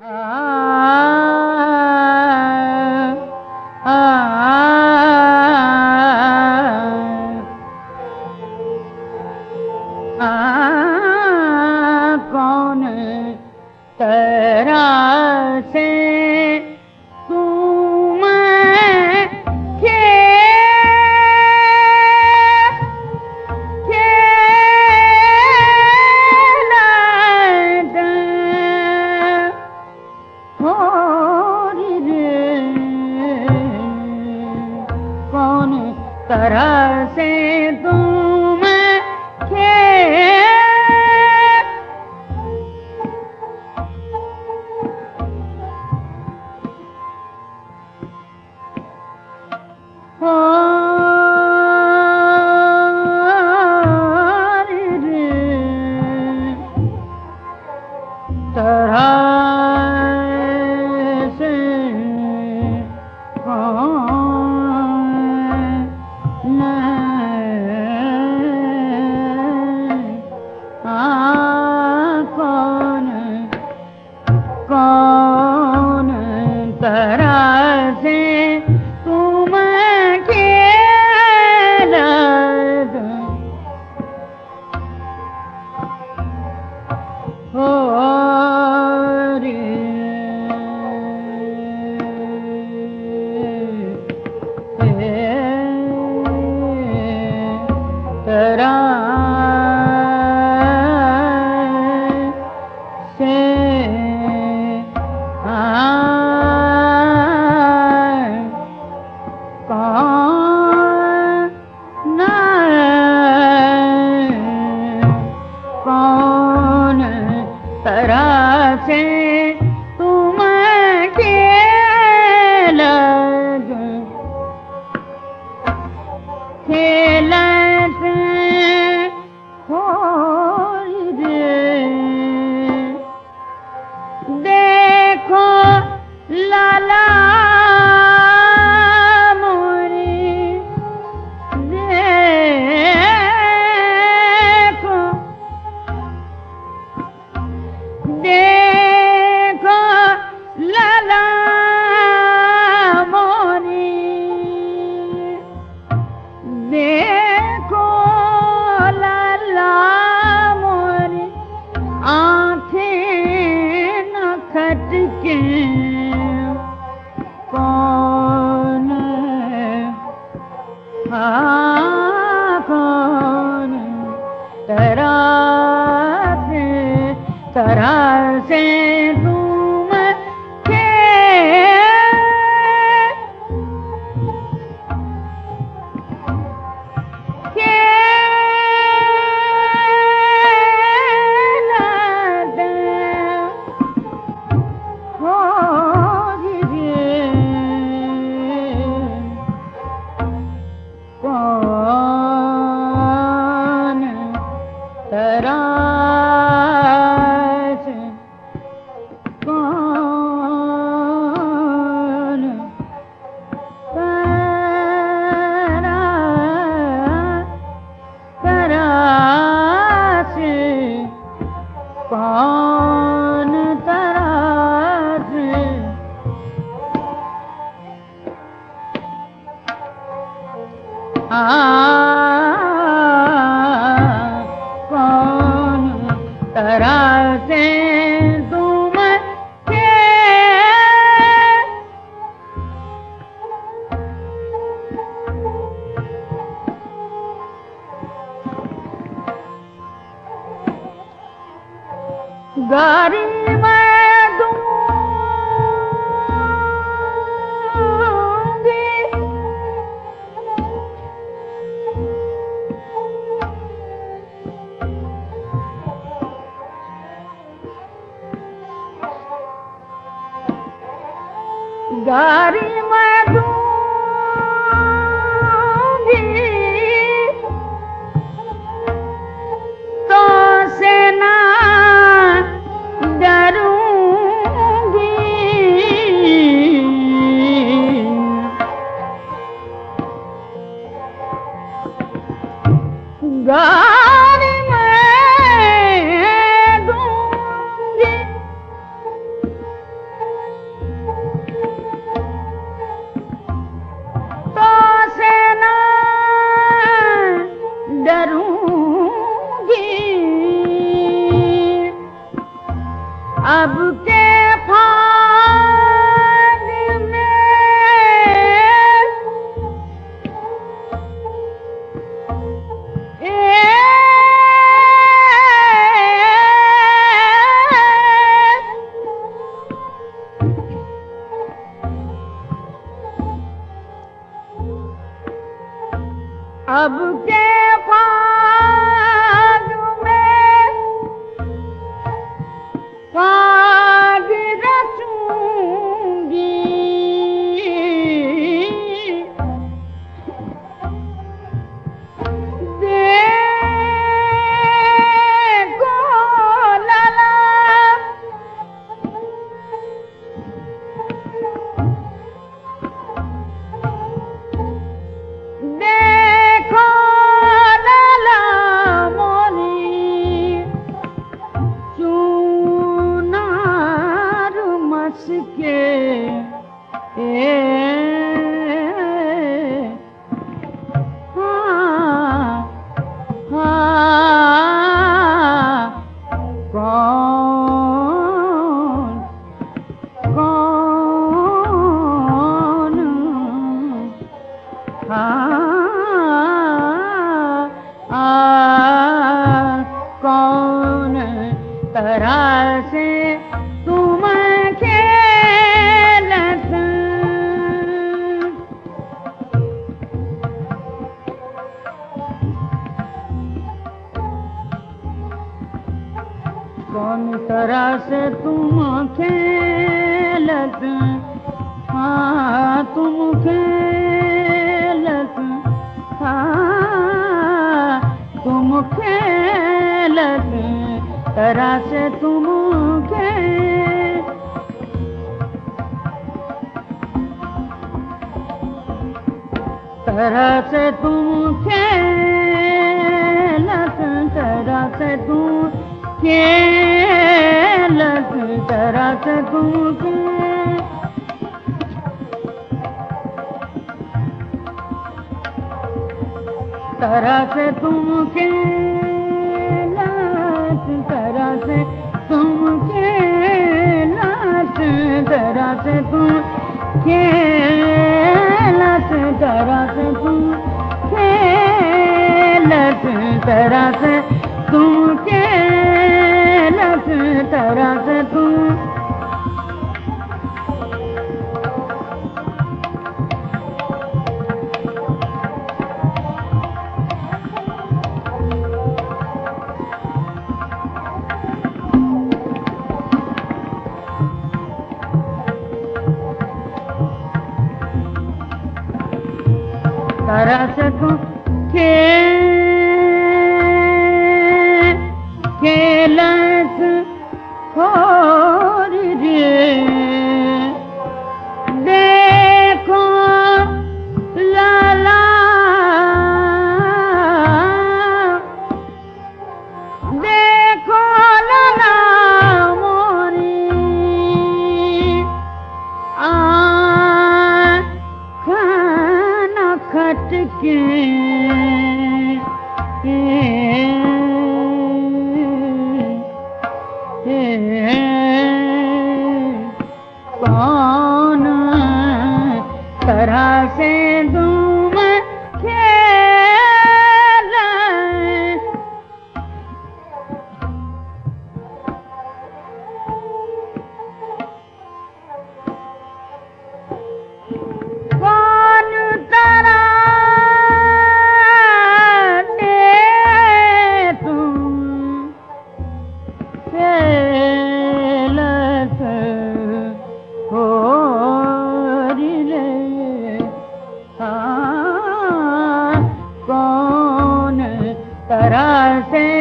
Ah. तरह से तुम का 아. कौन है? हाँ। अब के ए अब के तरह से तुम खेल तरह से तुम खेलत तरह से तुम खेलत तरह से तुम खेल तरह से तुम तरह से तुम खेलत तरह से तुम खेलत तरह से तुम खेलत तरह से तुम खेलत तरह से तुम। तरह से तू खेल खेलत हो हाँ, कौन तरह से